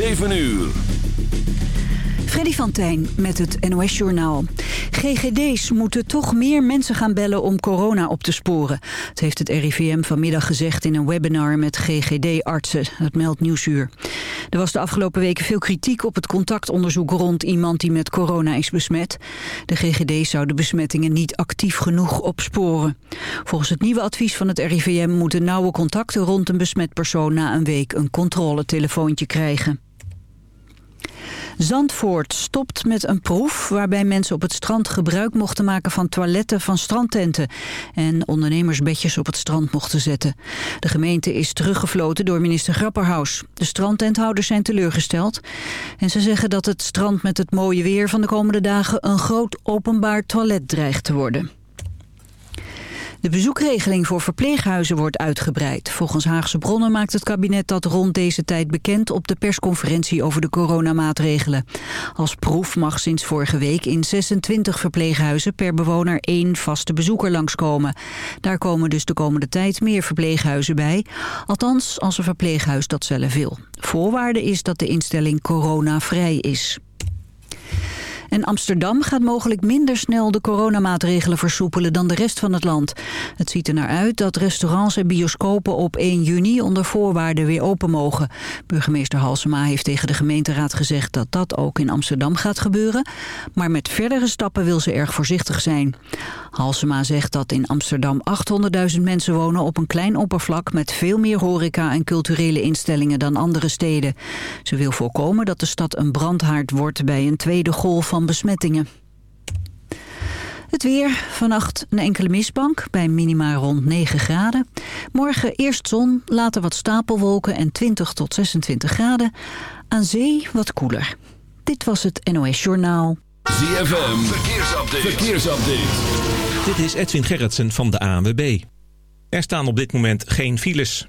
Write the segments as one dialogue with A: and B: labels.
A: 7 uur.
B: Freddy van Tijn met het NOS-journaal. GGD's moeten toch meer mensen gaan bellen om corona op te sporen. Het heeft het RIVM vanmiddag gezegd in een webinar met GGD-artsen. Dat meldt Nieuwsuur. Er was de afgelopen weken veel kritiek op het contactonderzoek rond iemand die met corona is besmet. De GGD's zouden besmettingen niet actief genoeg opsporen. Volgens het nieuwe advies van het RIVM moeten nauwe contacten rond een besmet persoon na een week een controletelefoontje krijgen. Zandvoort stopt met een proef waarbij mensen op het strand gebruik mochten maken van toiletten van strandtenten en ondernemersbedjes op het strand mochten zetten. De gemeente is teruggefloten door minister Grapperhaus. De strandtenthouders zijn teleurgesteld en ze zeggen dat het strand met het mooie weer van de komende dagen een groot openbaar toilet dreigt te worden. De bezoekregeling voor verpleeghuizen wordt uitgebreid. Volgens Haagse bronnen maakt het kabinet dat rond deze tijd bekend op de persconferentie over de coronamaatregelen. Als proef mag sinds vorige week in 26 verpleeghuizen per bewoner één vaste bezoeker langskomen. Daar komen dus de komende tijd meer verpleeghuizen bij. Althans, als een verpleeghuis dat zelf wil. Voorwaarde is dat de instelling coronavrij is. En Amsterdam gaat mogelijk minder snel de coronamaatregelen versoepelen dan de rest van het land. Het ziet er naar uit dat restaurants en bioscopen op 1 juni onder voorwaarden weer open mogen. Burgemeester Halsema heeft tegen de gemeenteraad gezegd dat dat ook in Amsterdam gaat gebeuren. Maar met verdere stappen wil ze erg voorzichtig zijn. Halsema zegt dat in Amsterdam 800.000 mensen wonen op een klein oppervlak met veel meer horeca en culturele instellingen dan andere steden. Ze wil voorkomen dat de stad een brandhaard wordt bij een tweede golf van besmettingen. Het weer, vannacht een enkele mistbank bij minima rond 9 graden. Morgen eerst zon, later wat stapelwolken en 20 tot 26 graden. Aan zee wat koeler. Dit was het NOS Journaal.
A: ZFM, verkeersupdate. verkeersupdate.
C: Dit is Edwin Gerritsen van de ANWB. Er staan op dit moment geen files.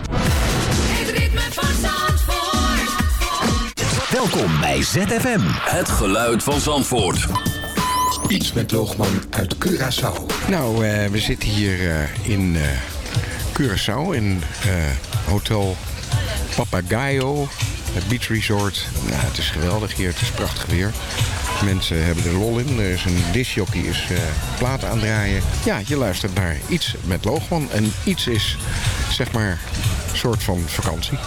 D: Welkom bij ZFM.
E: Het geluid van Zandvoort.
F: Iets met Loogman uit Curaçao.
G: Nou, eh, we zitten hier eh, in eh Curaçao in eh, Hotel Papagayo, het beach resort. Nou, het is geweldig hier, het is prachtig weer. Mensen hebben er lol in. Er is een discjockey is eh platen aan draaien. Ja, je luistert naar iets met Loogman. En iets is, zeg maar, een soort van vakantie.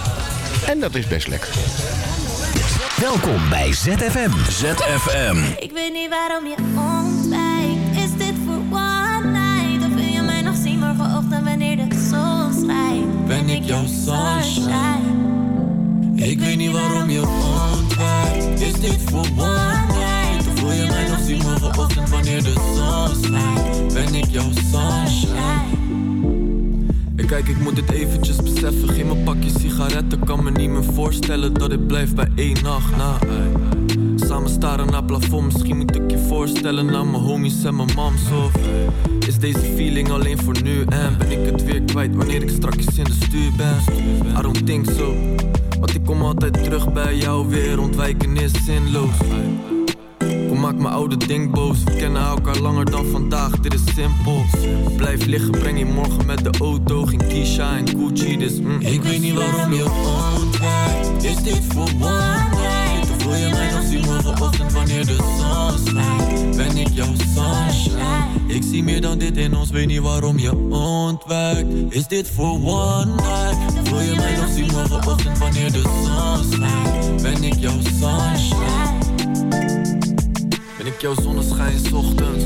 G: En dat is best lekker.
D: Welkom bij ZFM.
E: ZFM.
A: Ik weet niet waarom je ontwijkt. Is dit voor one night? Of wil je mij nog zien morgenochtend wanneer de zon schijnt?
H: Ben ik jouw sunshine? Ik weet niet waarom je ontwijkt. Is dit voor one night? Of wil je mij nog zien morgenochtend wanneer de zon schijnt? Ben ik jouw sunshine? Ik kijk, ik moet dit eventjes beseffen. Geen mijn pakje sigaretten, kan me niet meer voorstellen dat ik blijf bij één nacht na. ey. Samen staren naar plafond, misschien moet ik je voorstellen naar mijn homies en mijn mams. Of is deze feeling alleen voor nu? En ben ik het weer kwijt wanneer ik straks in de stuur ben? I don't think so, want ik kom altijd terug bij jou weer. Ontwijken is zinloos. Maak mijn oude ding boos We kennen elkaar langer dan vandaag, dit is simpel Blijf liggen, breng je morgen met de auto Geen Kisha en Gucci, dus mm, Ik weet niet waarom je ontwijkt Is dit voor one night? Wil je mij nog zien morgenochtend wanneer de zon schijnt? Ben ik jouw sunshine? Ik zie meer dan dit in ons, weet niet waarom je ontwijkt Is dit voor one night? Wil je mij nog zien morgenochtend wanneer de zon schijnt? Ben ik jouw sunshine? Jouw zonneschijn ochtends?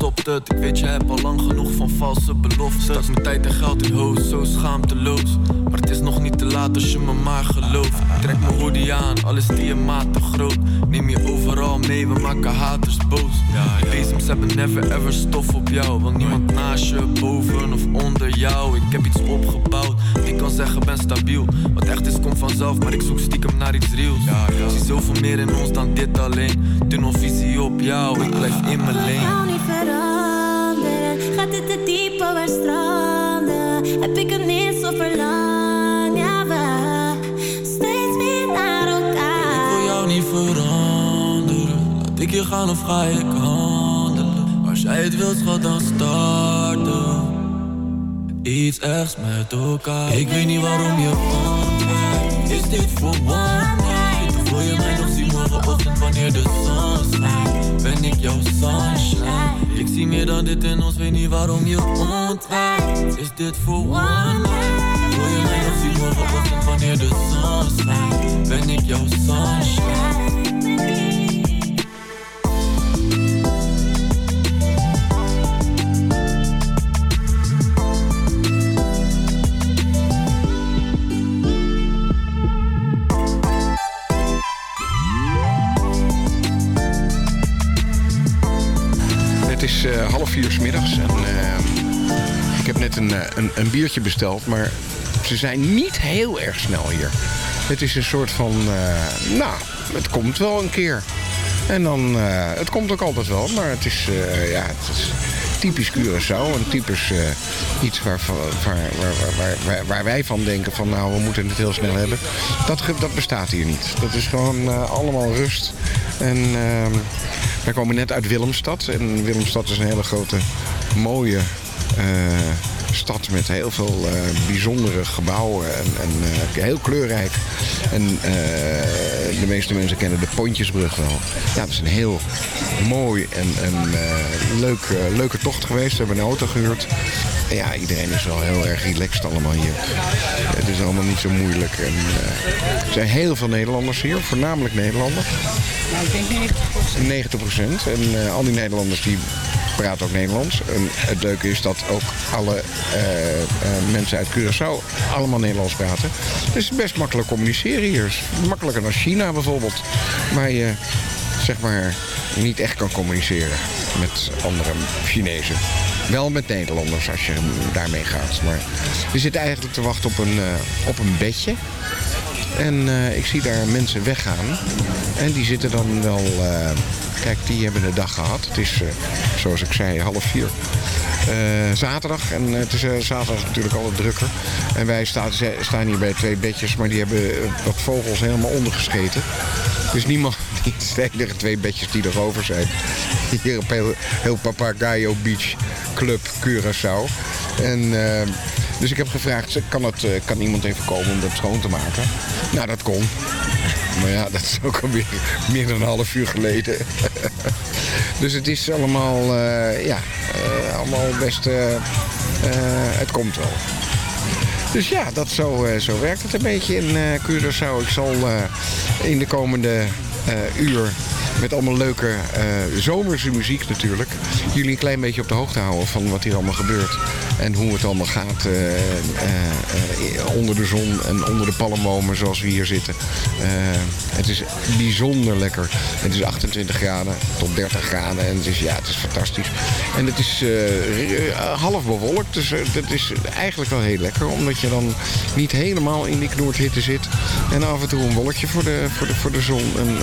H: Stopt het? Ik weet je hebt al lang genoeg van valse beloftes. Stak mijn tijd en geld in hoos, zo schaamteloos. Maar het is nog niet te laat als je me maar gelooft. Trek mijn hoodie aan, al is die een maat te groot. Neem je overal mee, we maken haters boos. Bezems hebben never ever stof op jou. Want niemand naast je, boven of onder jou. Ik heb iets opgebouwd, ik kan zeggen ben stabiel. Wat echt is komt vanzelf, maar ik zoek stiekem naar iets reals Zie zoveel meer in ons dan dit alleen. Tunnelvisie op jou, ik blijf in mijn
A: Ik
H: lane
A: veranderen. Gaat dit te diep over stranden? Heb ik er niets op verlang? Ja, we steeds meer naar
H: Ik
A: elkaar.
H: wil jou niet veranderen Laat ik je gaan of ga ik handelen Als jij het wilt, schat, dan starten Iets ergs met elkaar Ik weet niet waarom je ontwijkt Is dit voor one je mij nog zien morgenochtend wanneer de zon schijnt? Ben ik jouw sunshine? Ik zie meer dan dit in ons, weet niet waarom je ontwijkt Is dit voor one night? Wil je mij nog zien morgenochtend wanneer de zon schijnt? Ben ik jouw sunshine?
G: Eh, half vier 's middags en eh, ik heb net een, eh, een, een biertje besteld, maar ze zijn niet heel erg snel hier. Het is een soort van, eh, nou, het komt wel een keer. En dan, eh, het komt ook altijd wel, maar het is, ja, het is typisch Curaçao. En typisch iets waar, waar, waar, waar, wij van denken van, nou, we moeten het heel snel hebben. Dat, dat bestaat hier niet. Dat is gewoon allemaal rust. En ehm, wij komen net uit Willemstad. En Willemstad is een hele grote, mooie eh, stad met heel veel eh, bijzondere gebouwen. En, en eh, heel kleurrijk. En eh, de meeste mensen kennen de Pontjesbrug wel. Ja, het is een heel mooi en, en leuk, eh, leuke tocht geweest. We hebben een auto gehuurd. En ja, iedereen is wel heel erg relaxed allemaal hier. Het is allemaal niet zo moeilijk. En, er zijn heel veel Nederlanders hier, voornamelijk Nederlanders.
I: Nou, ik denk 90
G: 90 procent. En al die Nederlanders die praten ook Nederlands. En het leuke is dat ook alle eh, eh, mensen uit Curaçao allemaal Nederlands praten. Dus het is best makkelijk communiceren hier. Makkelijker dan China bijvoorbeeld. Waar je zeg maar niet echt kan communiceren met andere Chinezen. Wel met Nederlanders als je daarmee gaat. Maar we zitten eigenlijk te wachten op een, eh, op een bedje. En eh, ik zie daar mensen weggaan. En die zitten dan wel eh, Kijk, die hebben de dag gehad. Het is, eh, zoals ik zei, half vier. Zaterdag. En het is zaterdag natuurlijk altijd drukker. En wij staan, staan hier bij twee bedjes, maar die hebben wat vogels helemaal ondergescheten. Dus niemand, die enige twee bedjes die er over zijn. Hier op heel, heel Papagayo Beach Club Curaçao. En, dus ik heb gevraagd, kan, het, eh, kan iemand even komen om dat schoon te maken? Nou, dat kon. Maar ja, dat is ook alweer meer dan een half uur geleden. dus het is allemaal, eh, ja, eh, allemaal best, het komt wel. Dus ja, dat zo, zo werkt het een beetje in Curaçao. Ik zal in de komende uur met allemaal leuke eh, zomerse muziek natuurlijk... jullie een klein beetje op de hoogte houden van wat hier allemaal gebeurt. En hoe het allemaal gaat eh, eh, onder de zon en onder de palmbomen zoals we hier zitten. Het is bijzonder lekker. Het is 28 graden tot 30 graden en het is, ja, het is fantastisch. En het is half bewolkt, dus dat is eigenlijk wel heel lekker. Omdat je dan niet helemaal in die knoordhitte zit. En af en toe een wolkje voor de, voor de, voor de zon. En,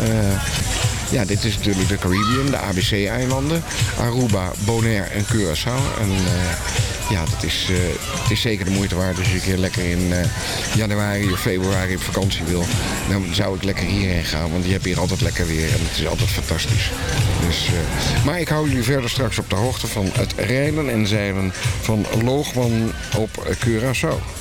G: ja, dit is natuurlijk de Caribbean, de ABC-eilanden. Aruba, Bonaire en Curaçao. En eh, ja, dat is, eh, het is zeker de moeite waard. Als je een lekker in eh, januari of februari op vakantie wil... dan zou ik lekker hierheen gaan. Want je hebt hier altijd lekker weer en het is altijd fantastisch. Dus, maar ik hou jullie verder straks op de hoogte van het rijden en zeilen van Loogman op Curaçao.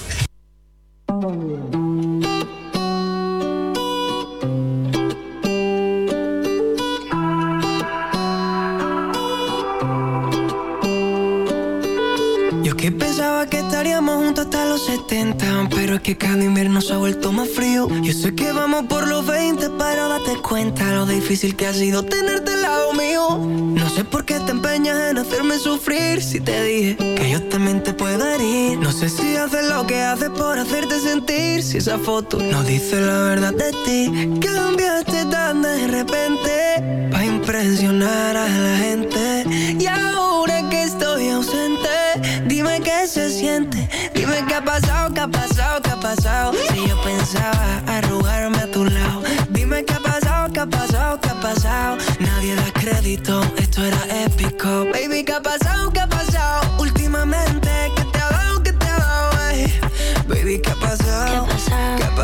J: Hasta los 70 Pero es que cada invierno se ha vuelto más frío. Yo sé que vamos por los 20 Pero date cuenta lo difícil que ha sido tenerte al lado mío. No sé por qué te empeñas en hacerme sufrir Si te dije que yo también te puedo herir. No sé si haces lo que haces por hacerte sentir Si esa foto no dice la verdad de ti. Cambiaste tan de repente Pa' impresionar a la gente. Y ahora que estoy ausente Dime qué se siente ha pasado, qué ha pasado, qué ha pasado? Si yo pensaba arrugarme a tu lado. Dime qué ha pasado, qué ha pasado, qué ha Nadie da crédito, esto era épico. Baby, qué ha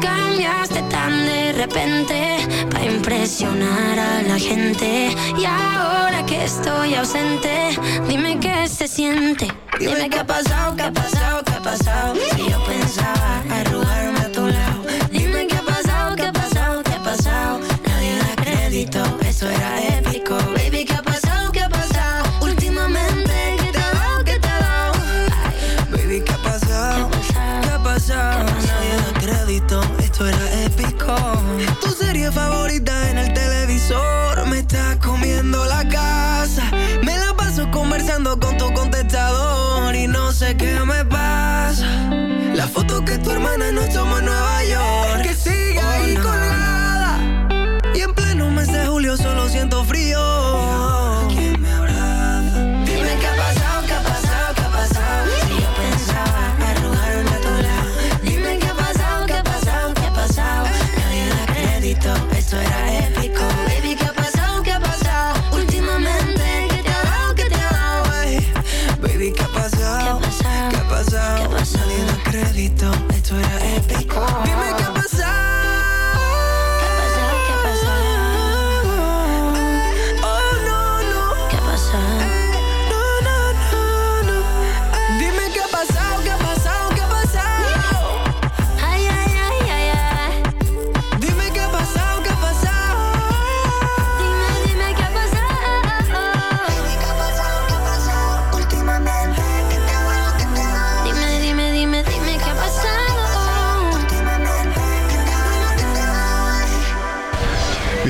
K: Cambiaste tan de repente para impresionar a la gente. Y ahora que estoy ausente, dime qué se siente.
J: Dime qué ha pasado, qué ha pasado, qué ha pasado Si yo pensaba foto que tu hermana nos tomó Nueva York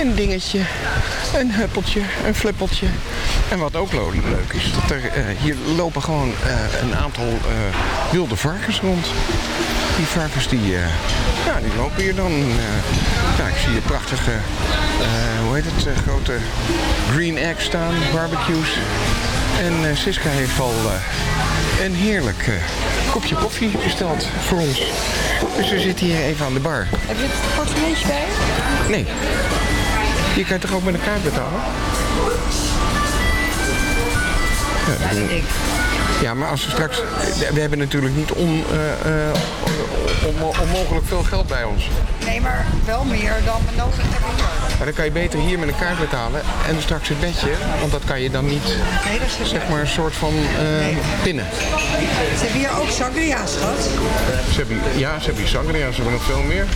G: een dingetje, een huppeltje, een flippeltje. En wat ook leuk is, dat er eh, hier lopen gewoon eh, een aantal eh, wilde varkens rond. Die varkens die, ja, die lopen hier dan. ja, ik zie hier prachtige, hoe heet het, grote green eggs staan, barbecues. En Siska heeft al een heerlijk kopje koffie besteld voor ons. Dus we zitten hier even aan de bar.
I: Heb je het portemonneetje bij?
G: Nee. Je kan toch ook met een kaart betalen? Ja, dat doen- ja, maar als we straks... We hebben natuurlijk niet on, eh, eh, on- onmogelijk veel geld bij ons.
I: Nee, maar wel meer dan we nodig hebben.
G: Maar dan kan je beter hier met een kaart betalen en straks het bedje. Want dat kan je dan niet,
I: Nee, dat is
G: zeg maar, een soort van eh, pinnen.
I: Ze hebben hier ook sangria, schat.
G: Ze hebben, ja, ze hebben hier sangria, ze hebben nog veel meer.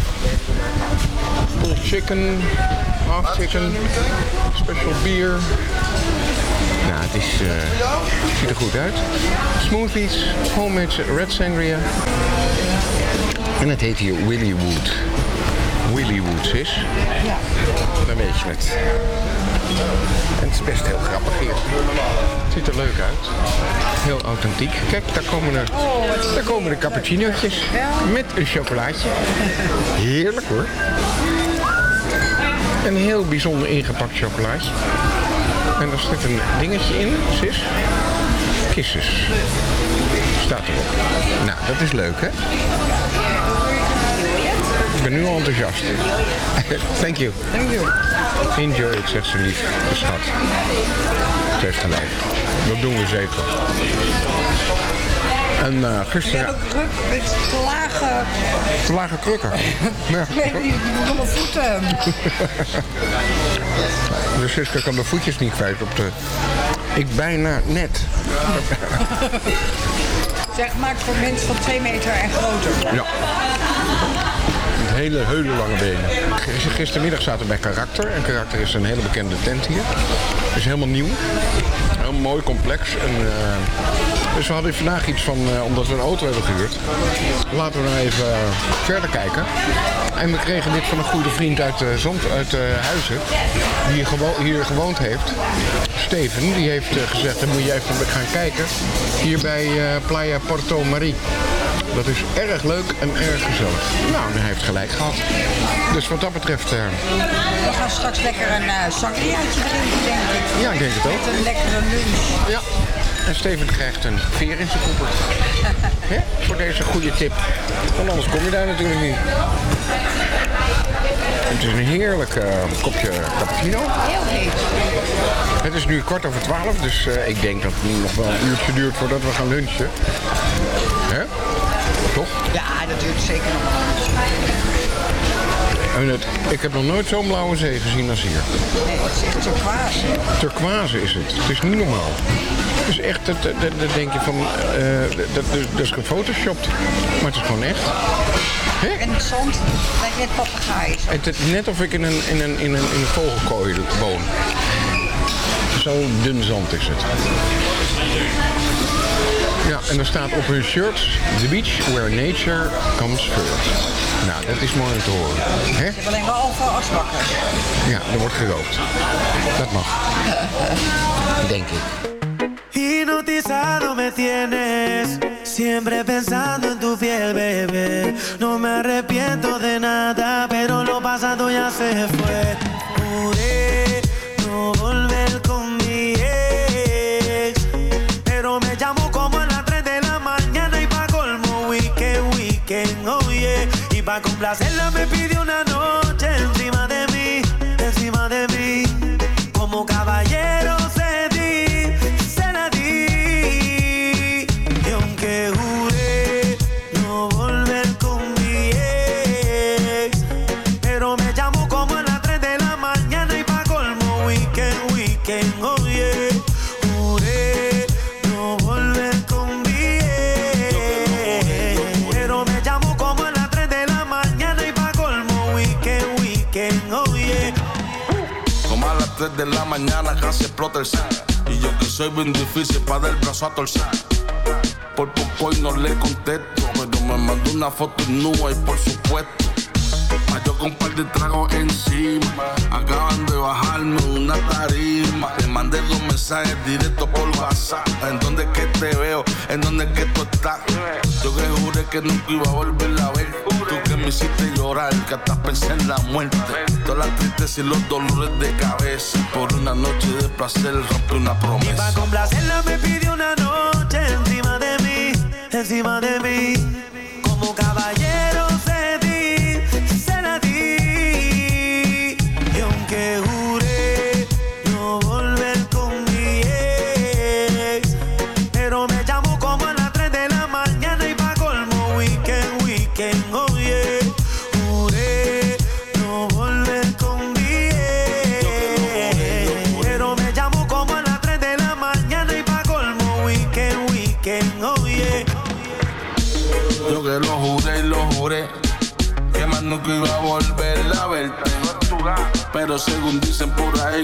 G: Pulled chicken, half chicken, special beer. Nou, het is, eh, ziet er goed uit. Smoothies, homemade red sangria. En het heet hier Willy Wood. Willy Wood is.
I: Ja.
G: Dan weet je het. En het is best heel grappig hier. Het ziet er leuk uit. Heel authentiek. Kijk, daar komen de, daar komen de cappuccino'tjes. Met een chocolaatje. Heerlijk hoor. Een heel bijzonder ingepakt chocolaatje. En daar zit een dingetje in, sis. Kisses. Staat erop. Nou, dat is leuk hè? Ik ben nu al enthousiast. Thank you.
I: Thank you.
G: Enjoy it, zegt ze lief. De schat. Ze heeft gelijk. Dat doen we zeker. En uh,
I: Ik
G: gisteren...
I: ook druk met te lage...
G: Te lage krukken. Ja.
I: Moet mijn voeten...
G: Dus Siska kan de voetjes niet kwijt op de... Ik bijna net.
I: Zeg, maakt voor mensen van 2 meter en groter.
G: Ja. Met hele, hele lange benen. Gistermiddag zaten we bij Karakter. En Karakter is een hele bekende tent hier. Is helemaal nieuw. Mooi complex. En, eh, dus we hadden vandaag iets van, eh, omdat we een auto hebben gehuurd. Laten we nou even eh, verder kijken. En we kregen dit van een goede vriend uit, uh, Zand, uit Huizen. Die hier, gewo- hier gewoond heeft. Steven, die heeft gezegd, dan moet je even gaan kijken. Hier bij Playa Porto Marie. Dat is erg leuk en erg gezellig. Nou, hij heeft gelijk gehad. Dus wat dat betreft... eh,
I: We gaan straks lekker een uh, sangriaatje drinken, denk ik.
G: Ja, ik denk het ook.
I: Met een lekkere lunch.
G: Ja. En Steven krijgt een veer in zijn koepel. Hè? Voor deze goede tip. Want anders kom je daar natuurlijk niet. Het is een heerlijk eh, kopje cappuccino.
I: Heel heet.
G: Het is nu kwart over twaalf, dus eh, ik denk dat het nu nog wel een uurtje duurt voordat we gaan lunchen. Hè? Toch?
I: Ja, dat duurt zeker nog
G: En het, ik heb nog nooit zo'n blauwe zee gezien als hier.
I: Nee, het is echt turquoise.
G: Turquoise is het. Het is niet normaal. Het is echt, dat, dat, denk je van, eh, dat, dat, dat is gefotoshopt. Maar het is gewoon echt.
I: En het zand, lijkt net papegaai.
G: Het is net of ik in een, in een, in een, in een vogelkooi woon. Zo dun zand is het. Ja, en er staat op hun shirts... The beach where nature comes first. Nou, dat is mooi om te horen. Hè?
I: Ze hebben alleen wel alfa asbakken.
G: Ja, er wordt gerookt. Dat mag. Denk ik.
L: Hipnotizado me tienes, siempre pensando en tu piel, bebé. No me arrepiento de nada, pero lo pasado ya se fue. Complacerla me pidió una noche de la mañana
M: casi explota el set. Y yo que soy bien difícil para dar el brazo a torcer. Por poco y no le contesto. Pero me mandó una foto nua y por supuesto. Ma yo con un par de tragos encima. Acaban de bajarme una tarima. Le mandé dos mensajes directos por WhatsApp. ¿En dónde es que te veo? ¿En dónde es que tú estás? Yo que juré que nunca iba a volver a ver. Me hiciste llorar, que hasta pensé en la muerte. Todas las tristezas y los dolores de cabeza. Por una noche de placer rompí una promesa.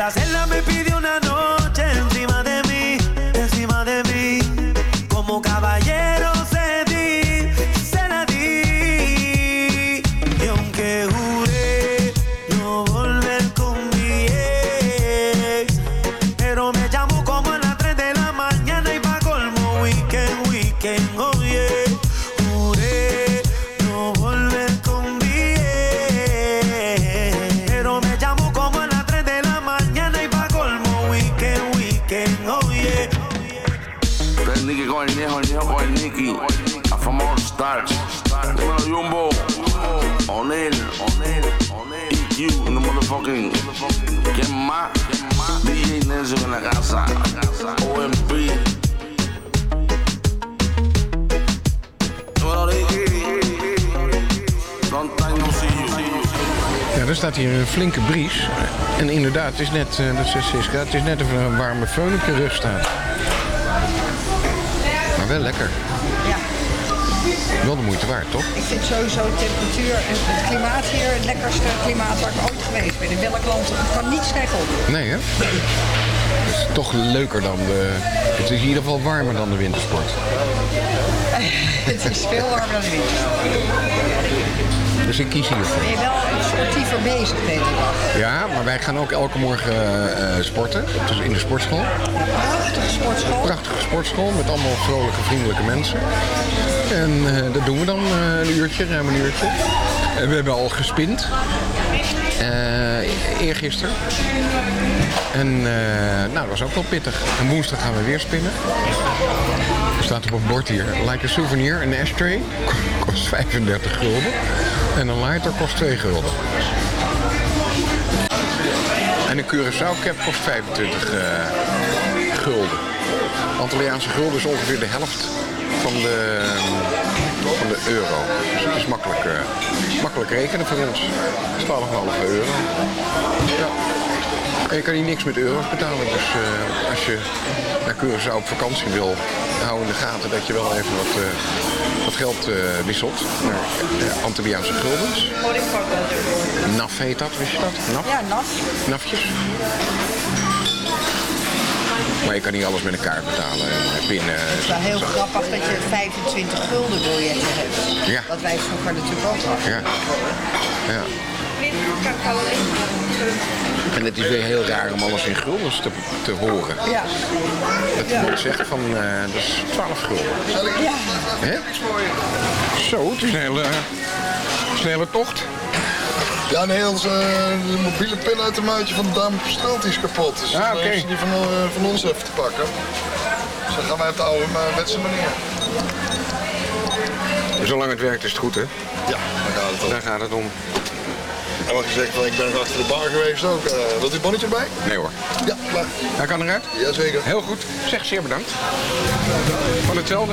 L: Complacerla me pidió
M: Nicky con el Niejo, el Niejo con Jumbo. Onel. EQ en the motherfucking. ¿Quién más? Casa. OMP.
G: Ja, er staat hier een flinke bries. En inderdaad, het is net, eh, dat zegt Siska, het is net of er een warme föhn op je rug staat. Wel lekker.
I: Ja.
G: Wel de moeite waard, toch?
I: Ik vind sowieso de temperatuur en het klimaat hier het lekkerste klimaat waar ik ooit geweest ben. In welk land het kan niet slecht op.
G: Nee, hè? Het is toch leuker dan de... Het is in ieder geval warmer dan de wintersport.
I: het is veel warmer dan de winter.
G: Dus ik kies hiervoor.
I: Ben je wel sportiever bezig hele dag.
G: Ja, maar wij gaan ook elke morgen eh, sporten. Dus in de sportschool.
I: Prachtige sportschool.
G: Prachtige sportschool met allemaal vrolijke, vriendelijke mensen. En eh, dat doen we dan eh, een uurtje, ruim een uurtje. En we hebben al gespind. Eh eergisteren. En eh, nou, dat was ook wel pittig. En woensdag gaan we weer spinnen. Er staat op een bord hier. Like a souvenir, een ashtray. Kost 35 gulden. En een lighter kost 2 gulden. En een Curaçao cap kost 25 eh, gulden. Antilliaanse gulden is ongeveer de helft van de, van de euro. Dus het is makkelijk, eh, makkelijk rekenen voor ons. 12,5 euro. Ja. En je kan hier niks met euro's betalen. Dus eh, als je naar Curaçao op vakantie wil, hou in de gaten dat je wel even wat, eh, wat geld eh, wisselt naar eh, Antilliaanse guldens. NAF heet dat, wist je dat? NAF?
I: Ja, naf.
G: Nafjes. Maar je kan niet alles met een kaart betalen en pinnen.
I: Het is wel heel grappig dat je 25 gulden biljetten hebt.
G: Ja.
I: Wat wij vroeger natuurlijk ook hadden.
G: Ja. ja. En het is weer heel raar om alles in guldens te, te horen.
I: Ja.
G: Dat iemand zegt van, uh, dat is 12 gulden.
I: Ja.
G: Hè? Zo, het is een hele snelle tocht. Ja, een hele eh,
F: mobiele pin uit de maatje van de dame op is kapot. Dus
G: ah,
F: die van, eh, van, ons even te pakken. Dus
N: dan gaan wij op de oude maar wetse manier.
O: Zolang het werkt is het goed, hè?
N: Ja, daar gaat het om.
O: Daar gaat het om.
N: En wat gezegd van ik ben achter de bar geweest ook. Uh, wilt u het bonnetje erbij?
O: Nee hoor.
N: Ja, klaar.
O: Hij kan eruit?
N: Jazeker.
O: Heel goed. Zeg, zeer bedankt. Van hetzelfde.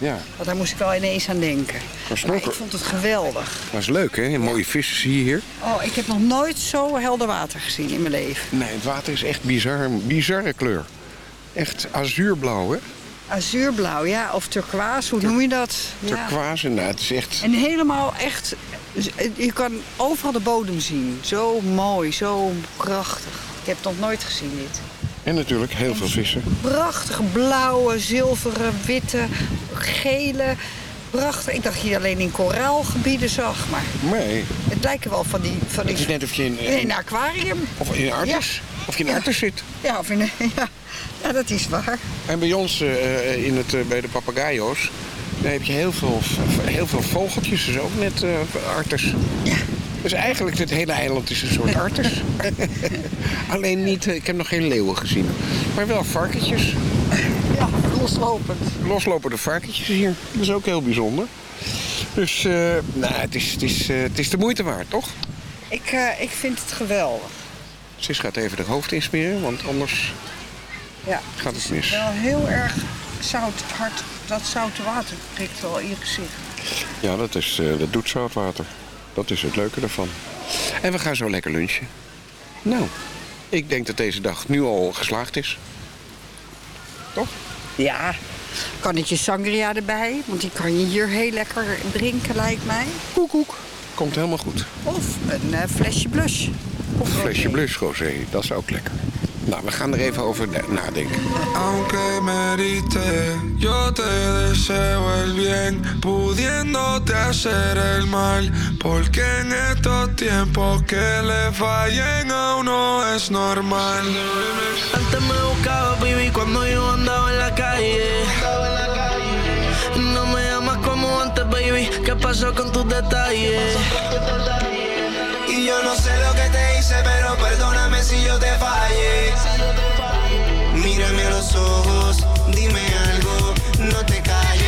G: Ja.
I: Want daar moest ik wel ineens aan denken.
G: Maar
I: ik vond het geweldig.
G: Dat is leuk, hè? Mooie vissen zie je hier.
I: Oh, ik heb nog nooit zo helder water gezien in mijn leven.
G: Nee, het water is echt bizar, een bizarre kleur. Echt azuurblauw, hè?
I: Azuurblauw, ja. Of turquoise, hoe noem je dat? Ja.
G: Turquoise, nou, het is echt...
I: En helemaal echt... Je kan overal de bodem zien. Zo mooi, zo prachtig. Ik heb het nog nooit gezien, dit.
G: En natuurlijk heel veel vissen.
I: Prachtige blauwe, zilveren, witte, gele. Prachtig. Ik dacht je alleen in koraalgebieden zag, maar
G: Nee,
I: het lijken wel van die... Van die
G: het is net of je in,
I: in een aquarium.
G: of in een artis, of je in een artis zit.
I: Ja, of in een, ja. ja, dat is waar.
G: En bij ons eh, in het, eh, bij de papagayo's, daar heb je heel veel, heel veel vogeltjes. Dus ook net eh artis.
I: Ja.
G: Dus eigenlijk het hele eiland is een soort artis. Alleen niet, eh, ik heb nog geen leeuwen gezien. Maar wel varkentjes.
I: Ja, loslopend.
G: Loslopende varkentjes hier. Dat is ook heel bijzonder. Dus eh, nou, het, is, het, is, eh, het is de moeite waard, toch?
I: Ik, ik vind het geweldig.
G: Sis gaat even de hoofd insmeren, want anders
I: Ja.
G: gaat het mis.
I: Wel heel erg zout, hard. Dat zoute water prikt wel in je gezicht.
G: Ja, dat, is, dat doet zoutwater. Dat is het leuke ervan. En we gaan zo lekker lunchen. Nou, ik denk dat deze dag nu al geslaagd is. Toch?
I: Ja. Kan het je sangria erbij? Want die kan je hier heel lekker drinken, lijkt mij.
G: Koek, koek. Komt helemaal goed.
I: Of een eh, flesje blush.
G: Of een flesje blush rosé, dat is ook lekker. Nou, we gaan er even over na- nadenken.
P: Aunque me heriste, yo te deseo el bien, pudiéndote hacer el mal. Porque en estos tiempos que le fallen a uno es normal.
L: Antes me buscaba, baby, cuando yo andaba en la calle. No me llamas como antes, baby. ¿Qué pasó con tus detalles?
Q: Yo no sé lo que te hice, pero perdóname si yo te fallé. Mírame a los ojos, dime algo, no te calles.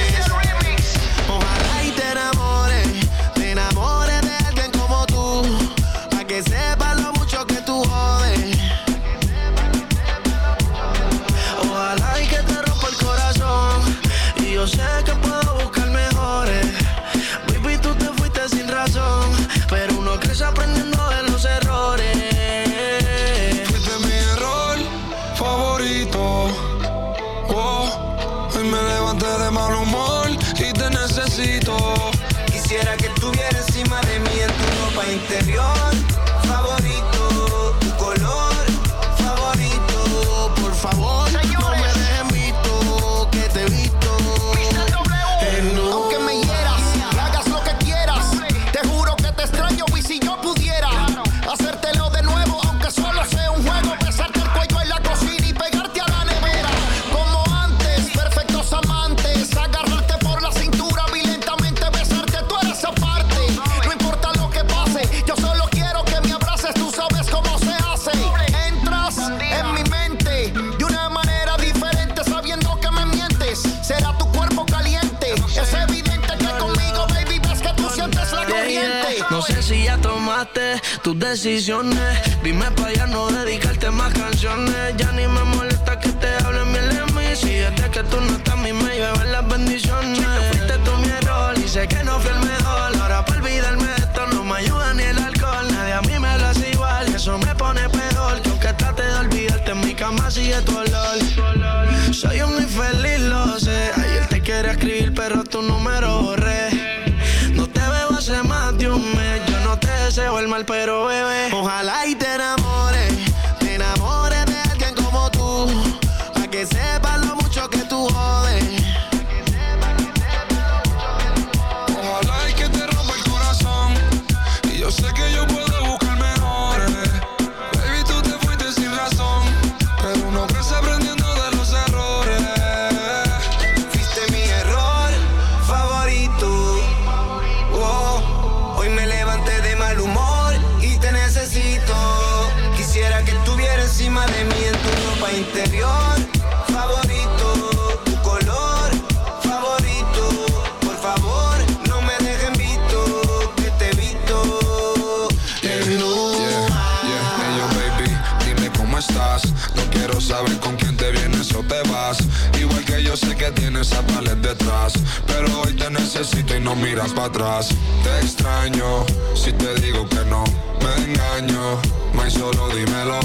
R: Palet detrás. Pero hoy te necesito y no miras para atrás. Te extraño, si te digo que no, me engaño. May solo dímelo,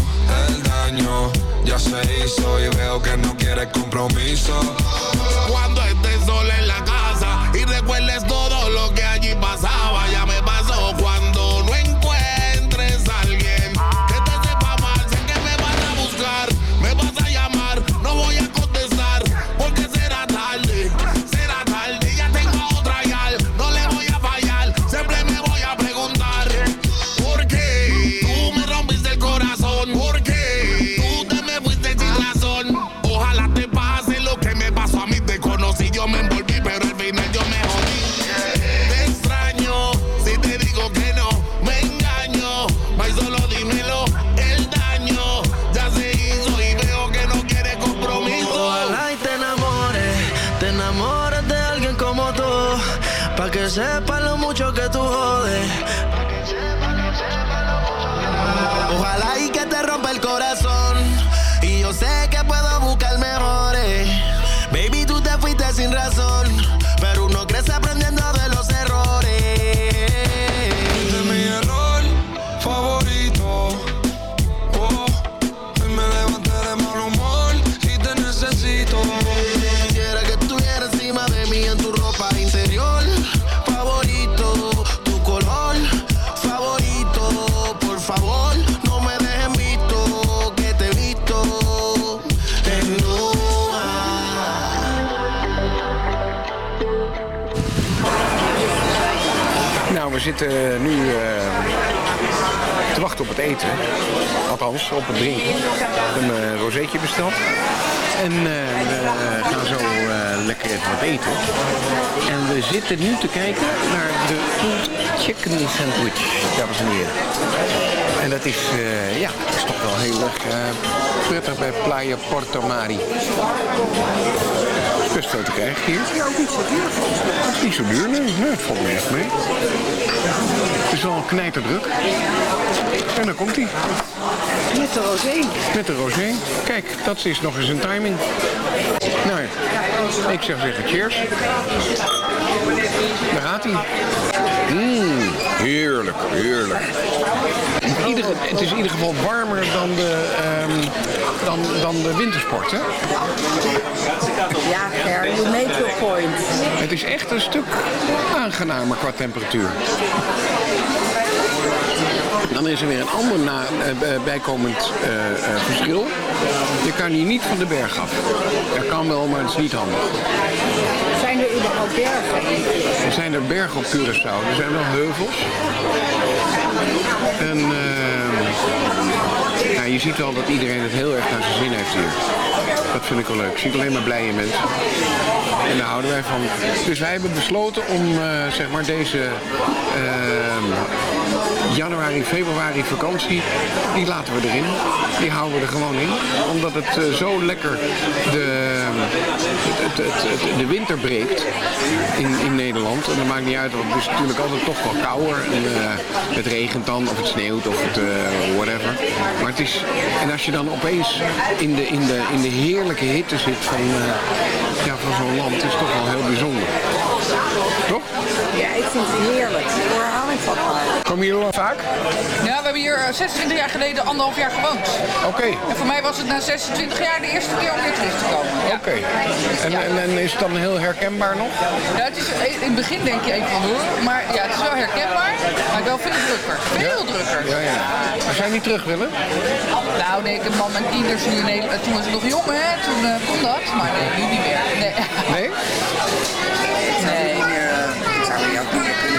R: el daño ya se hizo y veo que no quieres compromiso.
S: Cuando estés sola en la casa y recuerdes todo lo que
G: zitten nu eh, te wachten op het eten. Althans, op het drinken. Een uh, rozeetje besteld. En eh, we gaan zo lekker wat eten. En we zitten nu te kijken naar de Pulled Chicken Sandwich, dames en heren. En dat is, ja, dat is toch wel heel erg prettig bij Playa Porto Mari. is best veel te krijgen hier. Ja, ook niet zo duur. Niet zo duur, nee. nee het valt me echt mee. Het is wel knijterdruk. En dan komt hij.
I: Met de rosé.
G: Met de rosé. Kijk, dat is nog eens een timing. Nou ja, ik zou zeggen cheers. Daar gaat hij. Mmm, heerlijk, heerlijk. Ieder, het is in ieder geval warmer dan de, ehm, dan, dan de wintersport, hè?
I: Ja, Ger, you make your point.
G: Het is echt een stuk aangenamer qua temperatuur. Dan is er weer een ander na, eh, eh, bijkomend eh, verschil. Je kan hier niet van de berg af. Dat kan wel, maar het is niet handig.
I: Zijn er überhaupt bergen?
G: Er zijn er bergen op Curaçao. Er zijn wel heuvels. En eh, ja, je ziet wel dat iedereen het heel erg naar zijn zin heeft hier. Dat vind ik wel leuk. Ik zie alleen maar blije mensen. En daar houden wij van. Dus wij hebben besloten om eh, zeg maar deze eh, januari, februari vakantie, die laten we erin. Die houden we er gewoon in. Omdat het eh, zo lekker de, het, het, de winter breekt in, in Nederland. En dat maakt niet uit, want het is natuurlijk altijd toch wel kouder. En, eh, het regent dan, of het sneeuwt, of het eh, whatever. Maar het is, en als je dan opeens in de, in de, in de heerlijke hitte zit van, ja, van zo'n land, is het toch wel heel bijzonder. Toch?
I: Ja, ik vind het heerlijk. Hou ik van.
G: Kom je hier al vaak?
T: Ja, we hebben hier eh, 26 jaar geleden anderhalf jaar gewoond.
G: Oké.
T: En voor mij was het na 26 jaar de eerste keer om weer terug te komen. Ja.
G: Oké. En, en, en is het dan heel herkenbaar nog?
T: Ja, het is, in het begin denk je even van hoor, maar ja, het is wel herkenbaar, maar wel veel drukker. Veel drukker.
G: Ja, ja. Maar zou je niet terug willen?
T: Nou nee, ik heb man mijn kinders nu in Nederland, toen was ik nog jong hè, toen eh, kon dat, maar nee, nu niet meer. Nee?
G: Nee?
T: Nee.
I: Ik zou hier ook niet meer kunnen werken, joh.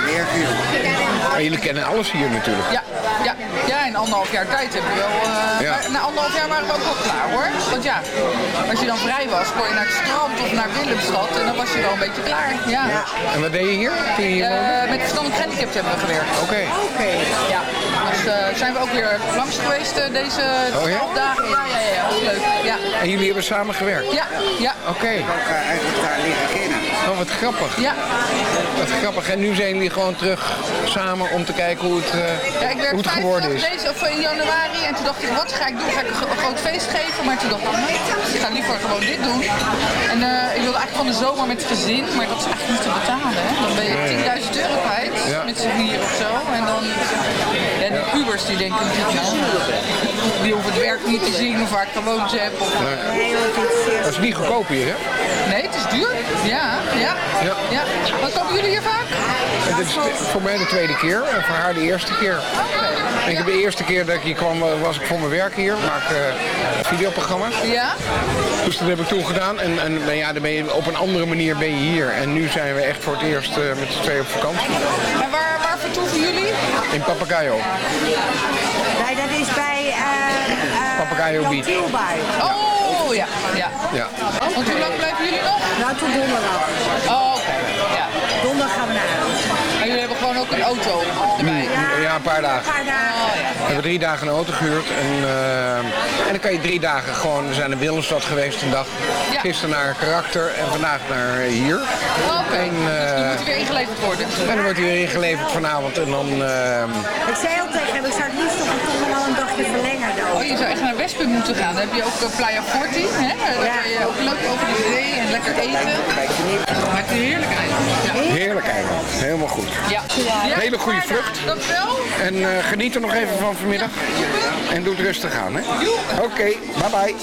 G: Maar jullie kennen alles hier natuurlijk.
T: Ja, ja, ja, in anderhalf jaar tijd hebben we wel. eh,
G: Ja.
T: maar Na anderhalf jaar waren we ook wel klaar hoor. Want ja, als je dan vrij was, kon je naar het strand of naar Willemstad en dan was je wel een beetje klaar. Ja.
G: En wat deed je hier? Hier
T: Eh,
G: woonde?
T: met verstandelijk gehandicapten hebben we gewerkt.
G: Oké.
T: Oké. Ja. Dus eh, zijn we ook weer langs geweest eh, deze
G: Oh, ja?
T: 12 dagen. Ja, ja, ja. erg leuk. Ja.
G: En jullie hebben samen gewerkt?
T: Ja, ja.
G: Oké.
U: eigenlijk daar leren kennen.
G: Oh, wat grappig.
T: Ja.
G: Wat grappig. En nu zijn jullie gewoon terug samen om te kijken hoe het, eh,
T: Ja, ik
G: hoe
T: werd
G: het
T: 50
G: geworden is.
T: deze of in januari en toen dacht ik, wat ga ik doen? Ga ik een gro- een groot feest geven? Maar toen dacht ik, nee, ik ga liever gewoon dit doen. En eh, ik wilde eigenlijk van de zomer met het gezin, maar dat is eigenlijk niet te betalen. Hè? Dan ben je 10.000 euro kwijt
G: Ja.
T: met z'n vier of zo. En dan, ja, die pubers die denken die hoeven het werk niet te zien of waar ik gewoond heb. Of,
G: Dat is niet goedkoop hier, hè?
T: Nee, het is duur. Ja, ja.
G: Ja.
T: ja. Wat komen jullie hier vaak?
G: En dit is voor mij de tweede keer en voor haar de eerste keer. En ik heb de eerste keer dat ik hier kwam, eh, was ik voor mijn werk hier. Maak eh, videoprogramma's.
T: Ja?
G: Dus dat heb ik toen gedaan. En, en nou ja, dan ben je, op een andere manier ben je hier. En nu zijn we echt voor het eerst eh, met z'n tweeën op vakantie.
T: En waar, waar vertoeven jullie?
G: In Papagayo.
I: Nee, dat is bij uh,
G: Papagayo Beach.
T: Oh, ja. ja.
G: Ja.
T: Want hoe lang blijven jullie nog?
I: Nou, tot donderdag.
T: Oh, oké. Ja.
I: Donderdag gaan we naar huis.
T: En jullie hebben gewoon ook een auto erbij?
G: Ja, een paar dagen.
I: Een paar dagen.
T: Oh,
G: We hebben drie dagen een auto gehuurd. En, eh, en dan kan je drie dagen gewoon... We zijn in Willemstad geweest een dag.
T: Ja.
G: Gisteren naar Karakter en vandaag naar hier.
T: Oké,
G: En,
T: dus die
G: eh,
T: moet weer ingeleverd worden.
G: en dan wordt hij weer ingeleverd vanavond. En dan... eh,
I: Ik zei al tegen hem, ik zou het liefst toch toch nog wel een dagje verlengen dan.
T: Oh, je zou echt naar Westpunt moeten gaan. Dan heb je ook eh, Playa Forti. Hè? Dan kan je ook leuk over de zee en lekker eten. Maar het is heerlijk eigenlijk. Ja.
G: heerlijk eiland. Helemaal goed.
T: Ja.
G: Hele goede vlucht.
T: Dankjewel.
G: En eh, geniet er nog even van vanmiddag. En doe het rustig aan, hè? Oké, bye bye.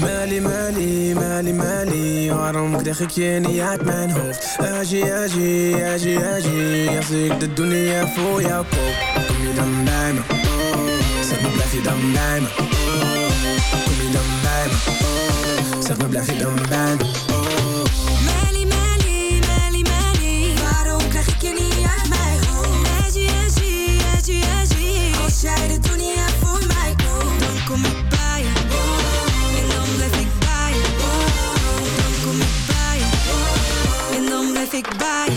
V: Mali, Mali, Mali, Mali, waarom krijg ik je niet uit mijn hoofd? Aji, Aji, Aji, Aji, als ik de dunia voor jou koop, je dan bij me? Oh, zeg me, blijf je dan bij me? Oh, kom je dan bij me? Oh, zeg me, blijf je dan bij me?
N: Melly, Melly, Melly. Waarom krijg ik je niet uit mijn hoofd? Edgy, edgy, edgy, edgy. Als jij de dunia voor mij koopt, dan kom ik bij je. En dan blijf ik bij je. Dan kom ik bij je. Dan blijf ik bij.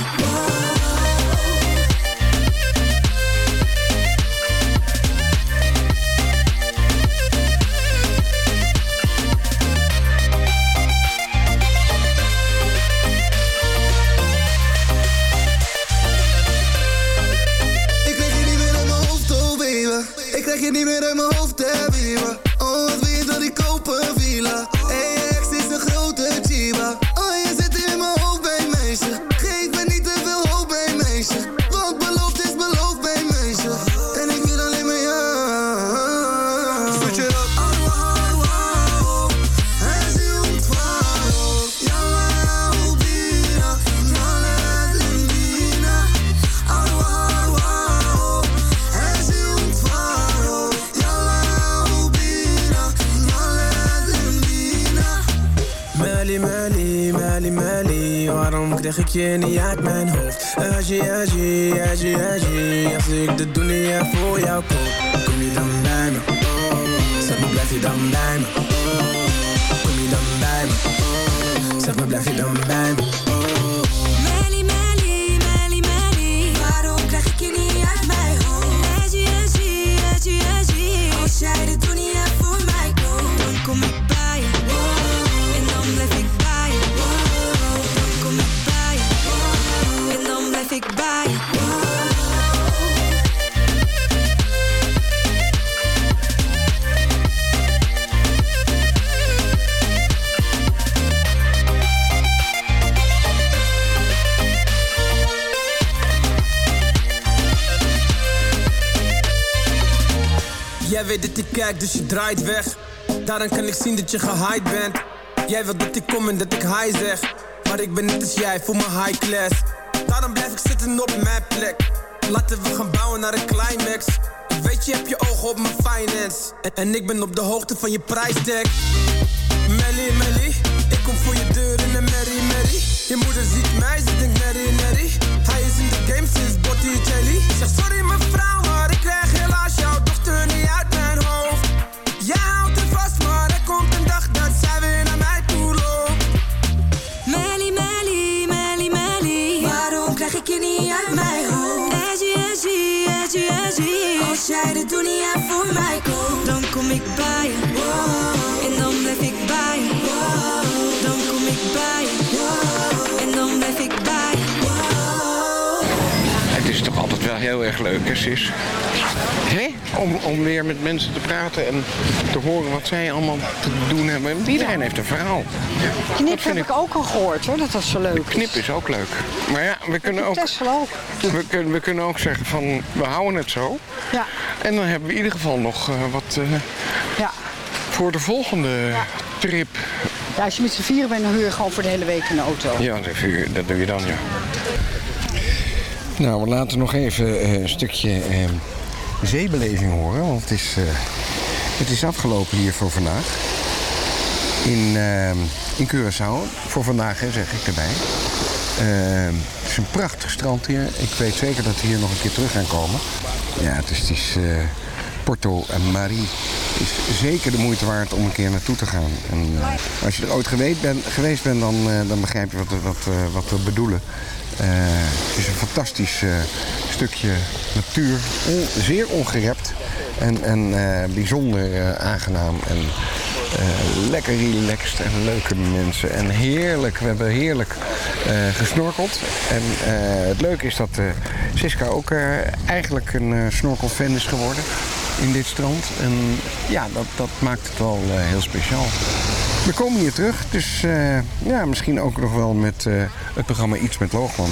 V: Dus je draait weg. Daaraan kan ik zien dat je gehyped bent. Jij wilt dat ik kom en dat ik hi zeg. Maar ik ben net als jij, voor mijn high class. Daarom blijf ik zitten op mijn plek. Laten we gaan bouwen naar een climax. Weet, je hebt je ogen op mijn finance. En, en ik ben op de hoogte van je prijstag. Melly, Melly, ik kom voor je deur
G: heel erg leuk, hè, Sis? Hè? Om, om weer met mensen te praten en te horen wat zij allemaal te doen hebben. Iedereen heeft een verhaal.
I: Knip heb ik ook al gehoord hoor, dat was zo leuk.
G: Knip is ook leuk. Maar ja, we kunnen ook,
I: ook.
G: we kunnen, we kunnen ook zeggen van, we houden het zo.
I: Ja.
G: En dan hebben we in ieder geval nog eh, wat eh,
I: Ja.
G: voor de volgende trip.
I: ja, als je met z'n vieren bent, dan huur je gewoon voor de hele week een auto.
G: Ja, dat dat doe je dan, ja. Nou, we laten nog even eh, een stukje eh, zeebeleving horen. Want het is, eh, het is afgelopen hier voor vandaag. In, eh, in Curaçao. Voor vandaag, zeg ik erbij. Eh, het is een prachtig strand hier. Ik weet zeker dat we hier nog een keer terug gaan komen. Ja, het is, het is eh, Porto Marie. is zeker de moeite waard om een keer naartoe te gaan. En, als je er ooit geweest bent, geweest bent dan, dan begrijp je wat, wat, eh, wat we bedoelen. Eh, het is een fantastisch eh, stukje natuur. Zeer ongerept. En, en eh, bijzonder aangenaam. En lekker relaxed en leuke mensen. En heerlijk, we hebben heerlijk gesnorkeld. En het leuke is dat Siska ook eigenlijk een snorkelfan is geworden in dit strand. En ja, dat, dat maakt het wel heel speciaal. We komen hier terug, dus eh, ja, misschien ook nog wel met eh, het programma Iets met Loogman.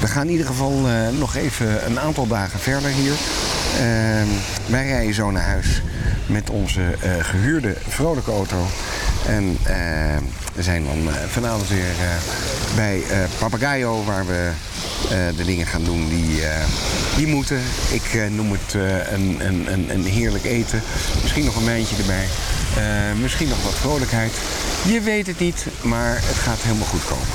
G: We gaan in ieder geval eh, nog even een aantal dagen verder hier. Eh, wij rijden zo naar huis met onze eh, gehuurde vrolijke auto. En we zijn dan vanavond weer bij Papagayo, waar we de dingen gaan doen die, die moeten. Ik noem het een, een, een, een heerlijk eten. Misschien nog een mijntje erbij. Eh, misschien nog wat vrolijkheid. Je weet het niet, maar het gaat helemaal goed komen.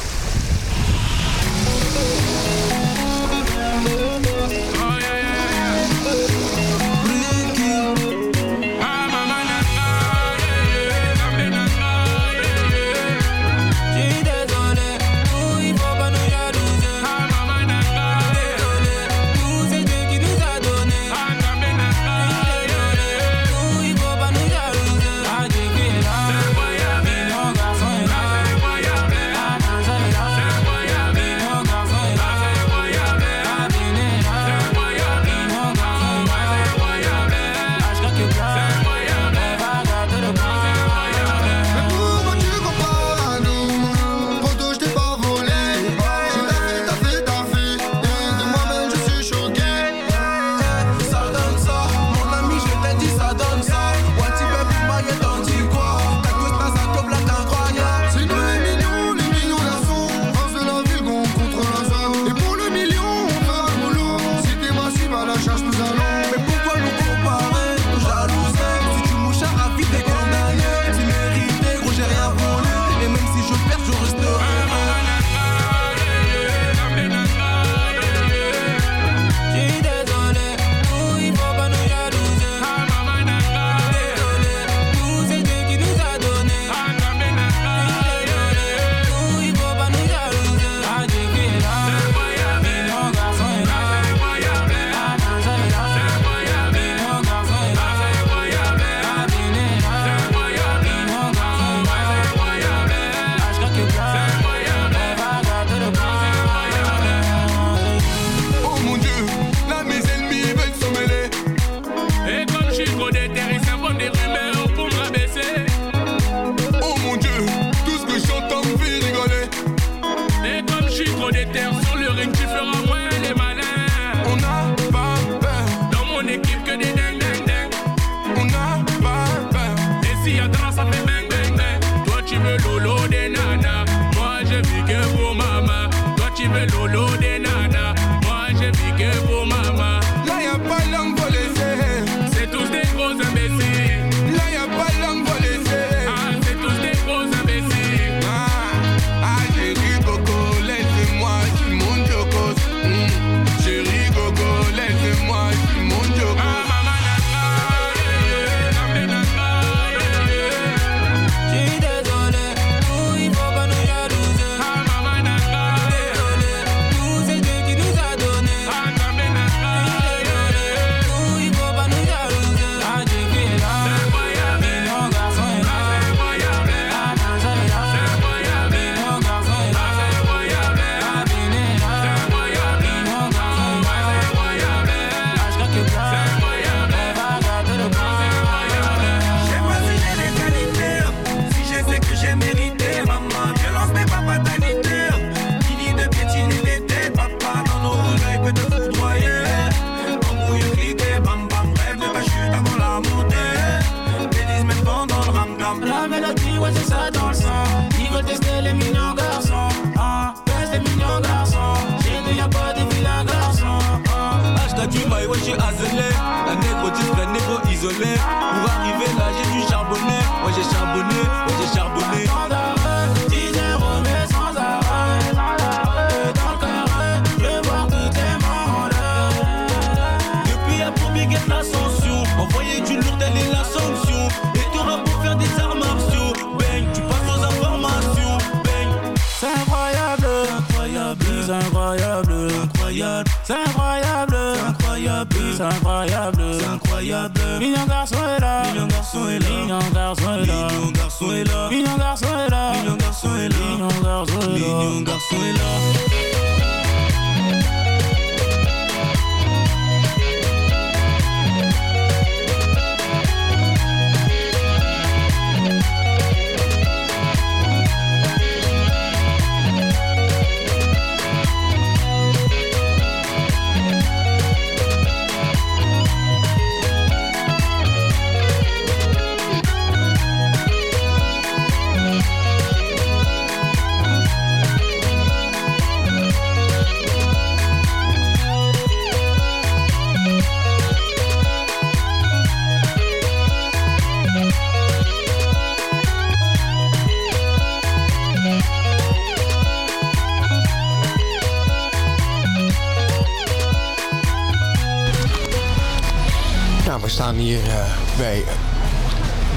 G: Staan hier eh, bij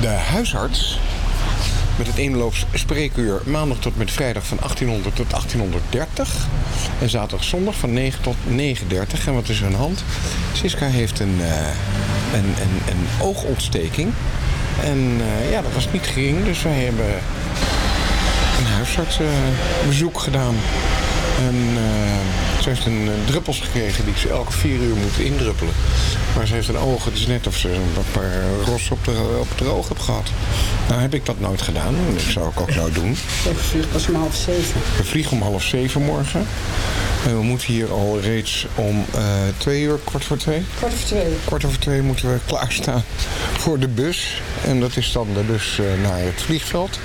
G: de huisarts. Met het eenloops spreekuur maandag tot met vrijdag van 1800 tot 1830. En zaterdag zondag van 9 tot 9.30. En wat is er aan hand? Siska heeft een, eh, een, een, een oogontsteking. En eh, ja, dat was niet gering. Dus wij hebben een huisartsbezoek gedaan. En eh, ze heeft een druppels gekregen die ze elke vier uur moet indruppelen. Maar ze heeft een oog, het is net of ze een paar ros op, de, op het oog heeft gehad. Nou heb ik dat nooit gedaan. En dat zou ik ook nou doen.
I: Ik vlieg pas om half zeven.
G: We vliegen om half zeven morgen. En we moeten hier al reeds om eh, twee uur, kwart voor twee.
I: Kwart over twee.
G: Kwart over twee moeten we klaarstaan voor de bus. En dat is dan de bus eh, naar het vliegveld.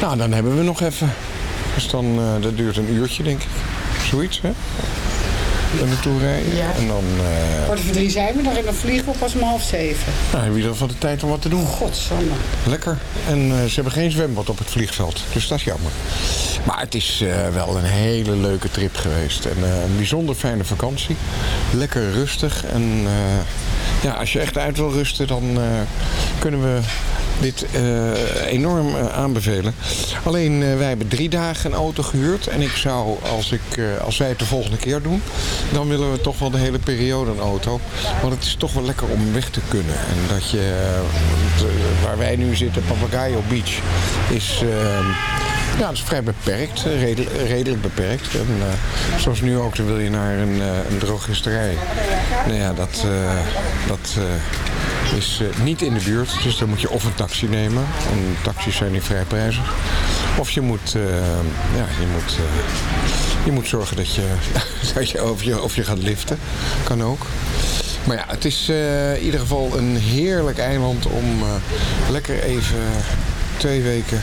G: Nou, dan hebben we nog even. Dus dan, eh, dat duurt een uurtje, denk ik. Zoiets, hè? Er naartoe rijden.
I: Ja.
G: En dan
I: Kwart over drie zijn we nog en dan vliegen we pas om half zeven.
G: nou, hebben we in ieder geval de tijd om wat te doen.
I: Godsamme.
G: Lekker. En eh, ze hebben geen zwembad op het vliegveld. Dus dat is jammer. Maar het is wel een hele leuke trip geweest. En een bijzonder fijne vakantie. Lekker rustig. En ja, als je echt uit wil rusten, dan kunnen we dit eh, enorm eh, aanbevelen. Alleen, eh, wij hebben drie dagen een auto gehuurd. En ik zou, als, ik, als wij het de volgende keer doen... dan willen we toch wel de hele periode een auto. Want het is toch wel lekker om weg te kunnen. En dat je, waar wij nu zitten, Papagayo Beach, is... ja, is vrij beperkt, redelijk, beperkt. En, zoals nu ook, dan wil je naar een, eh, een drogisterij. Nou ja, dat, dat is eh, niet in de buurt. Dus dan moet je of een taxi nemen. En taxis zijn niet vrij prijzig. Of je moet, eh, ja, je moet, eh, je moet zorgen dat je, dat je, of je, of je gaat liften. Kan ook. Maar ja, het is in ieder geval een heerlijk eiland om lekker even twee weken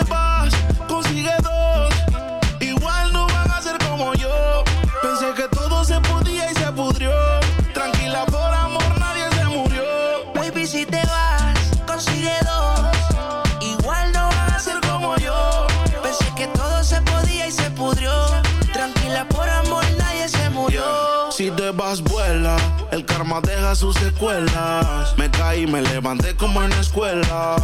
W: El karma deja sus secuelas. Me caí, me levanté como en la escuela.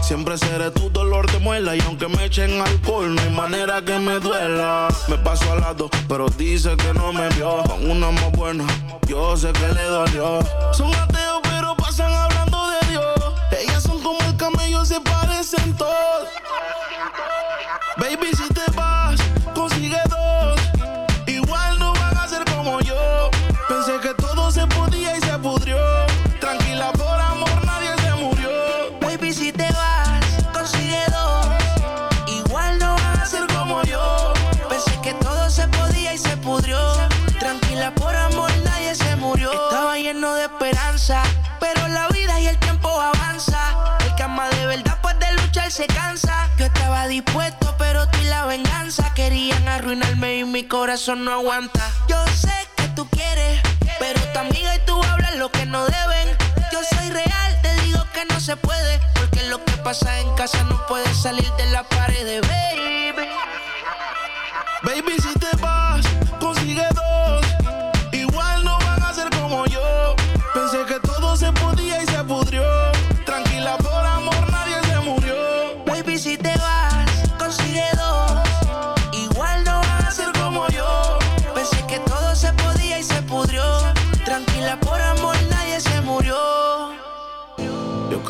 W: Siempre seré tu dolor de muela. Y aunque me echen alcohol, no hay manera que me duela. Me paso al lado, pero dice que no me vio. Con una más buena, yo sé que le dolió. Son ateos, pero pasan hablando de Dios. Ellas son como el camello, se parecen todos. Baby, si te vas,
Q: pero la vida y el tiempo avanza. El que ama de verdad, pues de luchar se cansa. Yo estaba dispuesto, pero tú y la venganza querían arruinarme y mi corazón no aguanta. Yo sé que tú quieres, pero tu amiga y tú hablan lo que no deben. Yo soy real, te digo que no se puede, porque lo que pasa en casa no puede salir de la pared, baby.
W: Baby, si te vas,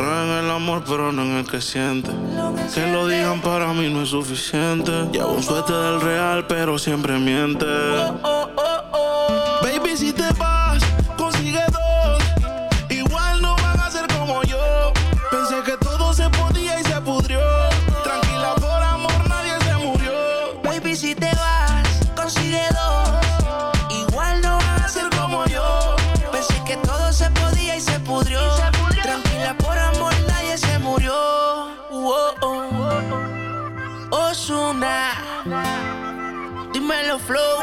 W: en el amor, pero no en el que siente. Que lo digan para mí no es suficiente. Llevo un suerte del real, pero siempre miente. Baby,
Q: dímelo flow.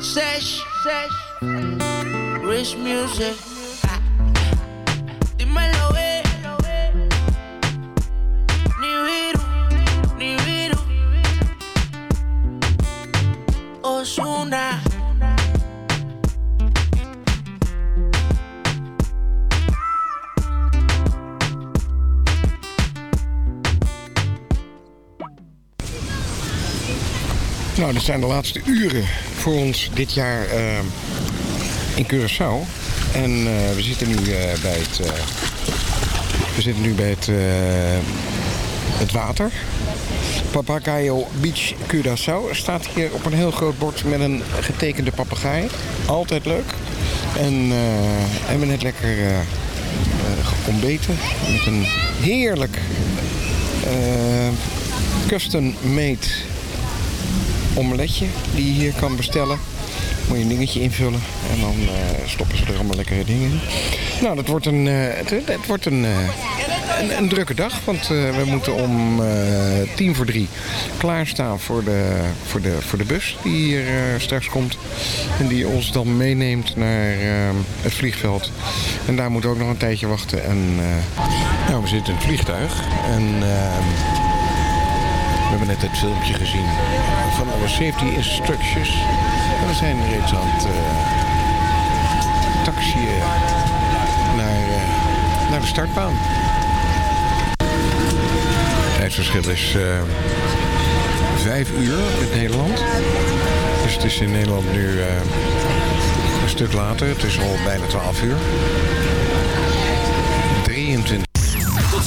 Q: Sesh, Rich music. Dímelo, eh. Ni ni. Osuna.
G: Nou, dit zijn de laatste uren voor ons dit jaar eh, in Curaçao. En eh, we zitten nu eh, bij het. eh, we zitten nu bij het, eh, het water. Papagayo Beach Curaçao staat hier op een heel groot bord met een getekende papegaai. Altijd leuk. En eh hebben net lekker eh, eh, ontbeten met een heerlijk eh, custom-made omeletje die je hier kan bestellen. Moet je een dingetje invullen en dan eh, stoppen ze er allemaal lekkere dingen in. Nou, dat wordt een, eh, het, het wordt een, eh, een, een drukke dag, want we moeten om tien voor drie klaarstaan voor de, voor de, voor de bus die hier straks komt. En die ons dan meeneemt naar het vliegveld. En daar moeten we ook nog een tijdje wachten. En, nou, we zitten in het vliegtuig en... eh, we hebben net het filmpje gezien van alle safety instructions. We zijn reeds aan het uh, taxiën naar, uh, naar de startbaan. Tijdsverschil is uh, vijf uur met Nederland. Dus het is in Nederland nu een stuk later. Het is al bijna 12 uur.